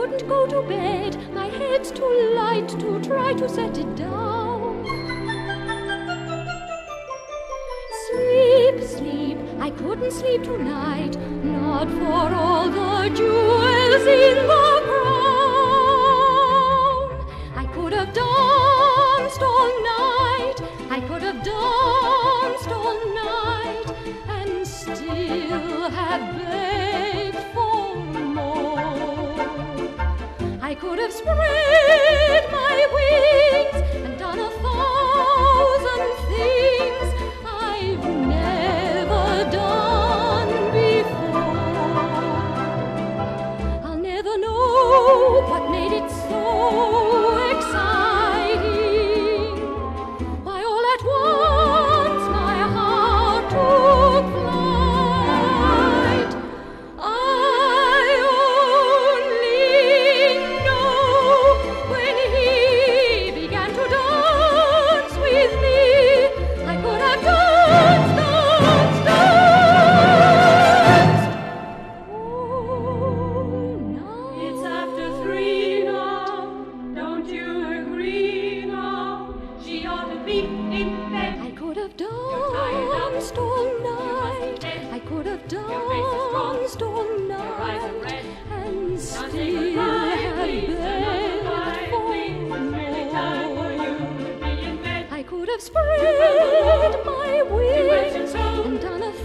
couldn't go to bed, my head's too light to try to set it down. Sleep, sleep, I couldn't sleep tonight, not for all the jewels in the crown. I could have danced all night, I could have danced all night, and still have I could have spread my wings and done a thousand things I've never done before. I'll never know what made it so exciting. spread my wings. And done a